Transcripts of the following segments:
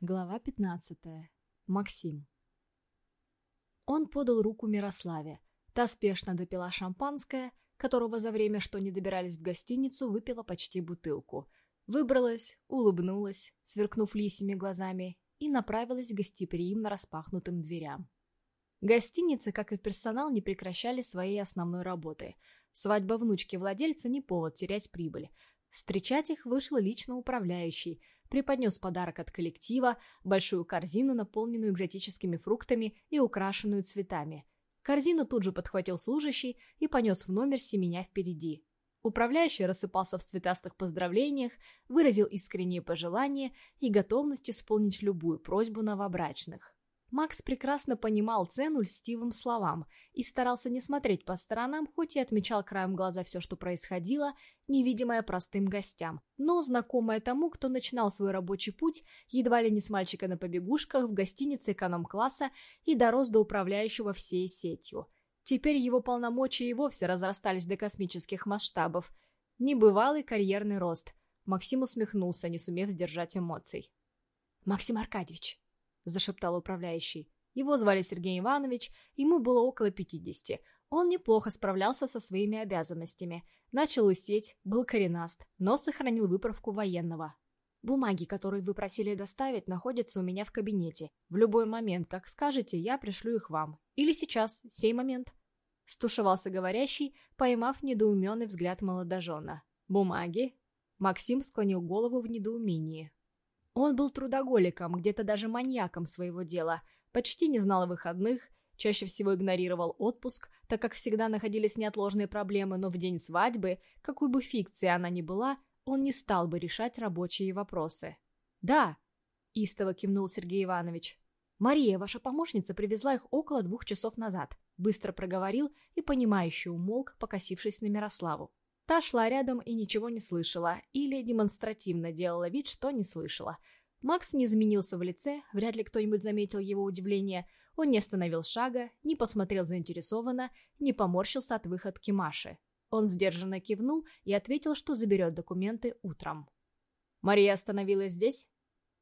Глава 15. Максим. Он подал руку Мирославе. Та спешно допила шампанское, которого за время, что не добирались в гостиницу, выпила почти бутылку. Выбралась, улыбнулась, сверкнув лисими глазами, и направилась к гостеприимно распахнутым дверям. Гостиницы, как и персонал, не прекращали своей основной работы. Свадьба внучки владельца не повод терять прибыль. Встречать их вышел лично управляющий, преподнес подарок от коллектива, большую корзину, наполненную экзотическими фруктами и украшенную цветами. Корзину тут же подхватил служащий и понес в номер семеня впереди. Управляющий рассыпался в цветастых поздравлениях, выразил искренние пожелания и готовность исполнить любую просьбу новобрачных. Макс прекрасно понимал цену льстивым словам и старался не смотреть по сторонам, хоть и отмечал краем глаза все, что происходило, невидимое простым гостям, но знакомое тому, кто начинал свой рабочий путь едва ли не с мальчика на побегушках в гостинице эконом-класса и дорос до управляющего всей сетью. Теперь его полномочия и вовсе разрастались до космических масштабов. Небывалый карьерный рост. Максим усмехнулся, не сумев сдержать эмоций. «Максим Аркадьевич», зашептал управляющий. Его звали Сергей Иванович, ему было около пятидесяти. Он неплохо справлялся со своими обязанностями. Начал лысеть, был коренаст, но сохранил выправку военного. «Бумаги, которые вы просили доставить, находятся у меня в кабинете. В любой момент, как скажете, я пришлю их вам. Или сейчас, сей момент». Стушевался говорящий, поймав недоуменный взгляд молодожена. «Бумаги?» Максим склонил голову в недоумении. Он был трудоголиком, где-то даже маньяком своего дела, почти не знал о выходных, чаще всего игнорировал отпуск, так как всегда находились неотложные проблемы, но в день свадьбы, какой бы фикцией она ни была, он не стал бы решать рабочие вопросы. «Да», — истово кивнул Сергей Иванович. «Мария, ваша помощница, привезла их около двух часов назад», — быстро проговорил и понимающе умолк, покосившись на Мирославу. Та шла рядом и ничего не слышала, или демонстративно делала вид, что не слышала. Макс не изменился в лице, вряд ли кто-нибудь заметил его удивление. Он не остановил шага, не посмотрел заинтересованно, не поморщился от выходки Маши. Он сдержанно кивнул и ответил, что заберет документы утром. «Мария остановилась здесь?»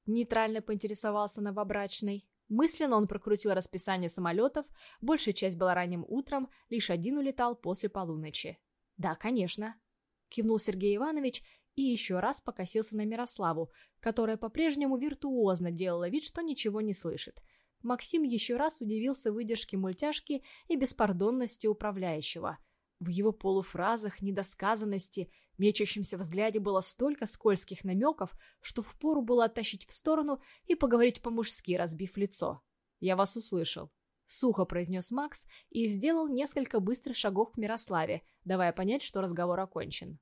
Нейтрально поинтересовался новобрачный. Мысленно он прокрутил расписание самолетов, большая часть была ранним утром, лишь один улетал после полуночи. «Да, конечно», — кивнул Сергей Иванович и еще раз покосился на Мирославу, которая по-прежнему виртуозно делала вид, что ничего не слышит. Максим еще раз удивился выдержке мультяшки и беспардонности управляющего. В его полуфразах, недосказанности, мечущемся взгляде было столько скользких намеков, что впору было оттащить в сторону и поговорить по-мужски, разбив лицо. «Я вас услышал», Сухо произнес Макс и сделал несколько быстрых шагов к Мирославе, давая понять, что разговор окончен.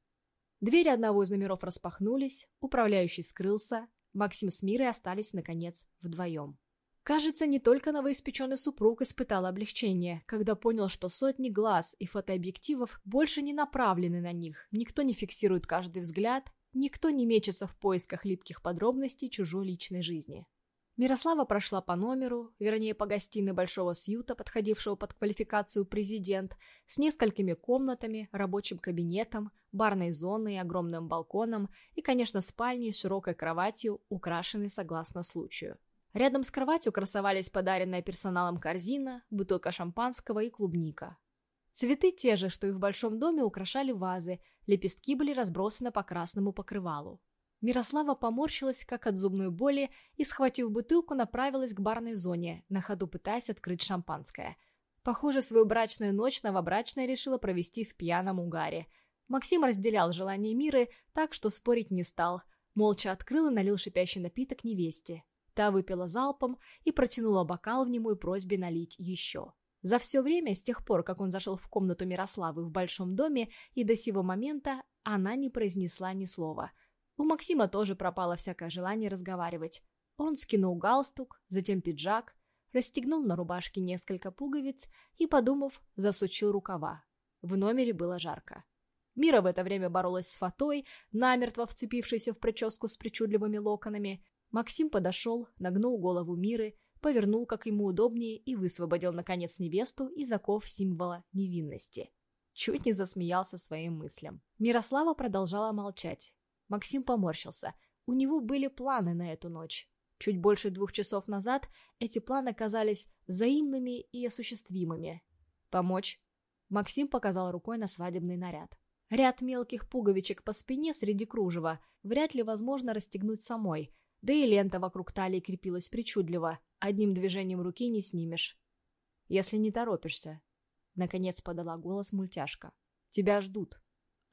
Двери одного из номеров распахнулись, управляющий скрылся, Максим с Мирой остались, наконец, вдвоем. Кажется, не только новоиспеченный супруг испытал облегчение, когда понял, что сотни глаз и фотообъективов больше не направлены на них, никто не фиксирует каждый взгляд, никто не мечется в поисках липких подробностей чужой личной жизни. Мирослава прошла по номеру, вернее, по гостиной большого сьюта, подходившего под квалификацию президент, с несколькими комнатами, рабочим кабинетом, барной зоной, огромным балконом и, конечно, спальней с широкой кроватью, украшенной согласно случаю. Рядом с кроватью красовались подаренная персоналом корзина, бутылка шампанского и клубника. Цветы те же, что и в большом доме, украшали вазы, лепестки были разбросаны по красному покрывалу. Мирослава поморщилась, как от зубной боли, и, схватив бутылку, направилась к барной зоне, на ходу пытаясь открыть шампанское. Похоже, свою брачную ночь новобрачная решила провести в пьяном угаре. Максим разделял желание Миры, так что спорить не стал. Молча открыл и налил шипящий напиток невесте. Та выпила залпом и протянула бокал в немой просьбе налить еще. За все время, с тех пор, как он зашел в комнату Мирославы в большом доме, и до сего момента она не произнесла ни слова – у Максима тоже пропало всякое желание разговаривать. Он скинул галстук, затем пиджак, расстегнул на рубашке несколько пуговиц и, подумав, засучил рукава. В номере было жарко. Мира в это время боролась с фатой, намертво вцепившейся в прическу с причудливыми локонами. Максим подошел, нагнул голову Миры, повернул, как ему удобнее, и высвободил, наконец, невесту из оков символа невинности. Чуть не засмеялся своим мыслям. Мирослава продолжала молчать. Максим поморщился. У него были планы на эту ночь. Чуть больше двух часов назад эти планы казались взаимными и осуществимыми. «Помочь?» Максим показал рукой на свадебный наряд. Ряд мелких пуговичек по спине среди кружева вряд ли возможно расстегнуть самой, да и лента вокруг талии крепилась причудливо, одним движением руки не снимешь. «Если не торопишься», — наконец подала голос мультяшка. «Тебя ждут».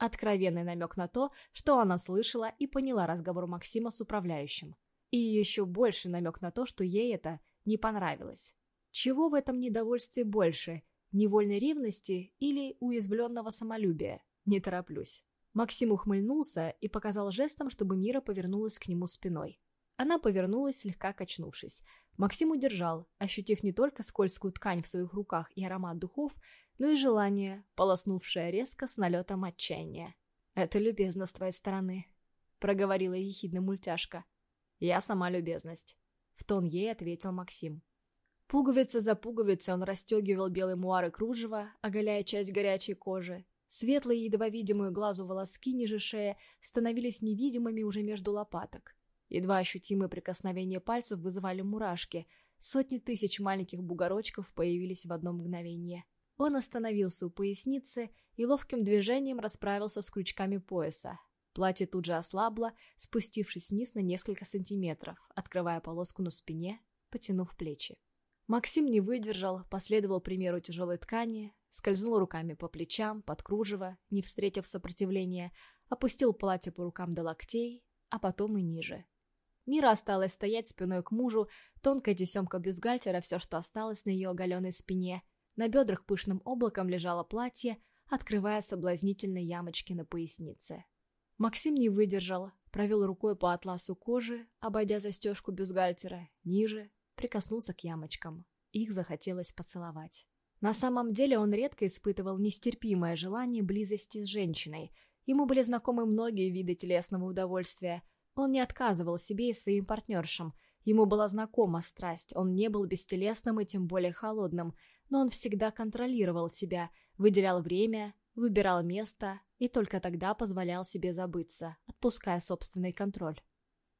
Откровенный намек на то, что она слышала и поняла разговор Максима с управляющим. И еще больше намек на то, что ей это не понравилось. Чего в этом недовольстве больше? Невольной ревности или уязвленного самолюбия? Не тороплюсь. Максим ухмыльнулся и показал жестом, чтобы Мира повернулась к нему спиной. Она повернулась, слегка качнувшись. Максим удержал, ощутив не только скользкую ткань в своих руках и аромат духов, но и желание, полоснувшее резко с налетом отчаяния. «Это любезно с твоей стороны», — проговорила ехидно мультяшка. «Я сама любезность», — в тон ей ответил Максим. Пуговица за пуговицей он расстегивал белый муар и кружево, оголяя часть горячей кожи. Светлые, едва видимые глазу волоски ниже шеи становились невидимыми уже между лопаток. Едва ощутимые прикосновения пальцев вызывали мурашки. Сотни тысяч маленьких бугорочков появились в одно мгновение. Он остановился у поясницы и ловким движением расправился с крючками пояса, Платье тут же ослабло, спустившись вниз на несколько сантиметров, открывая полоску на спине, потянув плечи. Максим не выдержал, последовал примеру тяжелой ткани, скользнул руками по плечам, под кружево, не встретив сопротивления, опустил платье по рукам до локтей, а потом и ниже. Мира осталась стоять спиной к мужу, тонкая тесемка бюстгальтера все, что осталось на ее оголенной спине. На бедрах пышным облаком лежало платье, открывая соблазнительные ямочки на пояснице. Максим не выдержал, провел рукой по атласу кожи, обойдя застежку бюстгальтера, ниже, прикоснулся к ямочкам. Их захотелось поцеловать. На самом деле он редко испытывал нестерпимое желание близости с женщиной. Ему были знакомы многие виды телесного удовольствия. Он не отказывал себе и своим партнершам. Ему была знакома страсть, он не был бестелесным и тем более холодным, но он всегда контролировал себя, выделял время, выбирал место и только тогда позволял себе забыться, отпуская собственный контроль.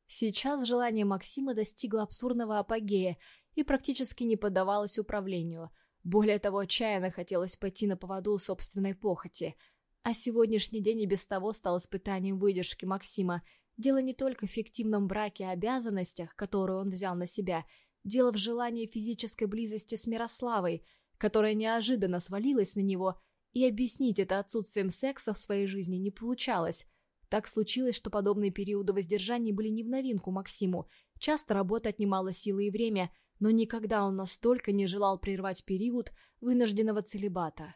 Сейчас желание Максима достигло абсурдного апогея и практически не поддавалось управлению. Более того, отчаянно хотелось пойти на поводу собственной похоти. А сегодняшний день и без того стал испытанием выдержки Максима. Дело не только в фиктивном браке и обязанностях, которые он взял на себя. Дело в желании физической близости с Мирославой, которая неожиданно свалилась на него – и объяснить это отсутствием секса в своей жизни не получалось. Так случилось, что подобные периоды воздержания были не в новинку Максиму. Часто работа отнимала силы и время, но никогда он настолько не желал прервать период вынужденного целебата.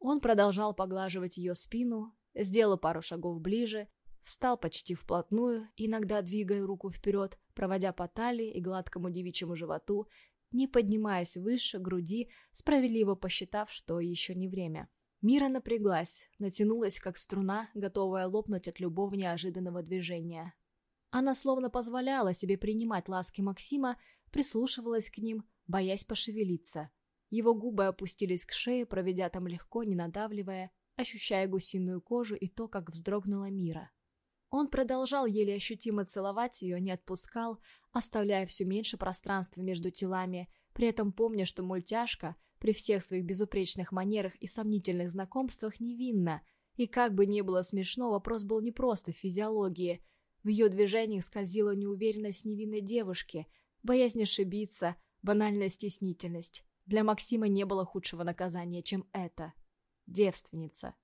Он продолжал поглаживать ее спину, сделал пару шагов ближе, встал почти вплотную, иногда двигая руку вперед, проводя по талии и гладкому девичьему животу, не поднимаясь выше груди, справедливо посчитав, что еще не время. Мира напряглась, натянулась, как струна, готовая лопнуть от любого неожиданного движения. Она словно позволяла себе принимать ласки Максима, прислушивалась к ним, боясь пошевелиться. Его губы опустились к шее, проведя там легко, не надавливая, ощущая гусиную кожу и то, как вздрогнула Мира. Он продолжал еле ощутимо целовать ее, не отпускал, оставляя все меньше пространства между телами, при этом помня, что мультяшка — при всех своих безупречных манерах и сомнительных знакомствах невинна, и как бы ни было смешно, вопрос был не просто в физиологии. В ее движениях скользила неуверенность невинной девушки, боязнь ошибиться, банальная стеснительность. Для Максима не было худшего наказания, чем это. Девственница.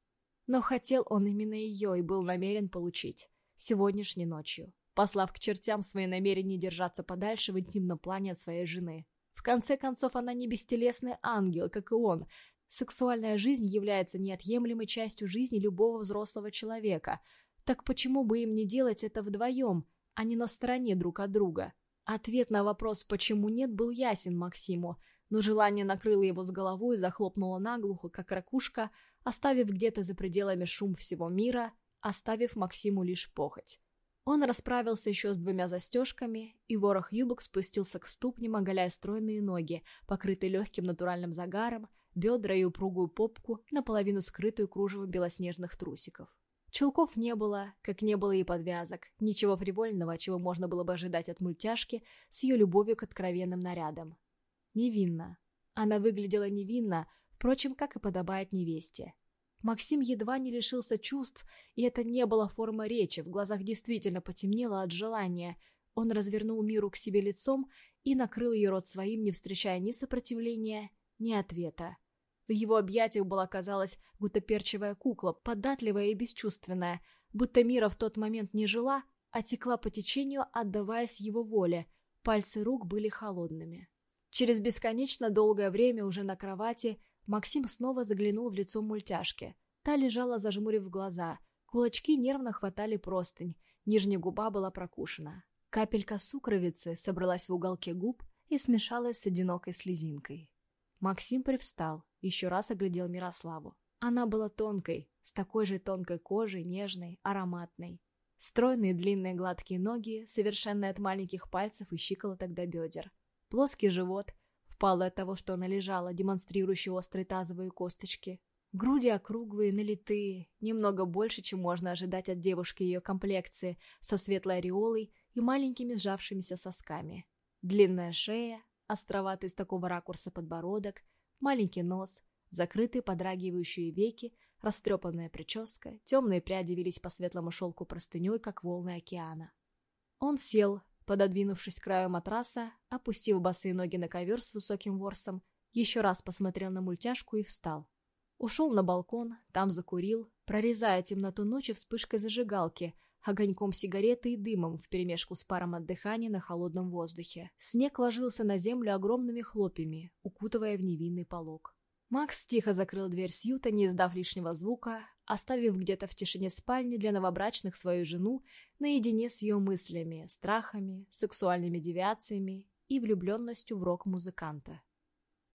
Но хотел он именно ее и был намерен получить. Сегодняшней ночью. Послав к чертям свои намерения держаться подальше в интимном плане от своей жены конце концов, она не бестелесный ангел, как и он. Сексуальная жизнь является неотъемлемой частью жизни любого взрослого человека. Так почему бы им не делать это вдвоем, а не на стороне друг от друга? Ответ на вопрос «почему нет» был ясен Максиму, но желание накрыло его с головой и захлопнуло наглухо, как ракушка, оставив где-то за пределами шум всего мира, оставив Максиму лишь похоть. Он расправился еще с двумя застежками, и ворох юбок спустился к ступням, оголяя стройные ноги, покрытые легким натуральным загаром, бедра и упругую попку, наполовину скрытую кружевом белоснежных трусиков. Чулков не было, как не было и подвязок, ничего фривольного, чего можно было бы ожидать от мультяшки с ее любовью к откровенным нарядам. Невинно. Она выглядела невинно, впрочем, как и подобает невесте. Максим едва не лишился чувств, и это не было форма речи, в глазах действительно потемнело от желания. Он развернул Миру к себе лицом и накрыл ее рот своим, не встречая ни сопротивления, ни ответа. В его объятиях была, казалось, гутоперчивая кукла, податливая и бесчувственная, будто Мира в тот момент не жила, а текла по течению, отдаваясь его воле. Пальцы рук были холодными. Через бесконечно долгое время уже на кровати Максим снова заглянул в лицо мультяшки. Та лежала, зажмурив глаза. Кулачки нервно хватали простынь. Нижняя губа была прокушена. Капелька сукровицы собралась в уголке губ и смешалась с одинокой слезинкой. Максим привстал, еще раз оглядел Мирославу. Она была тонкой, с такой же тонкой кожей, нежной, ароматной. Стройные длинные гладкие ноги, совершенные от маленьких пальцев и щиколоток до бедер. Плоский живот, впалый от того, что она лежала, демонстрирующий острые тазовые косточки. Груди округлые, налитые, немного больше, чем можно ожидать от девушки ее комплекции, со светлой ореолой и маленькими сжавшимися сосками. Длинная шея, островатый с такого ракурса подбородок, маленький нос, закрытые подрагивающие веки, растрепанная прическа, темные пряди велись по светлому шелку простыней, как волны океана. Он сел, пододвинувшись к краю матраса, опустив босые ноги на ковер с высоким ворсом, еще раз посмотрел на мультяшку и встал. Ушел на балкон, там закурил, прорезая темноту ночи вспышкой зажигалки, огоньком сигареты и дымом вперемешку с паром от дыхания на холодном воздухе. Снег ложился на землю огромными хлопьями, укутывая в невинный полог. Макс тихо закрыл дверь сьюта, не издав лишнего звука, оставив где-то в тишине спальни для новобрачных свою жену наедине с ее мыслями, страхами, сексуальными девиациями и влюбленностью в рок-музыканта.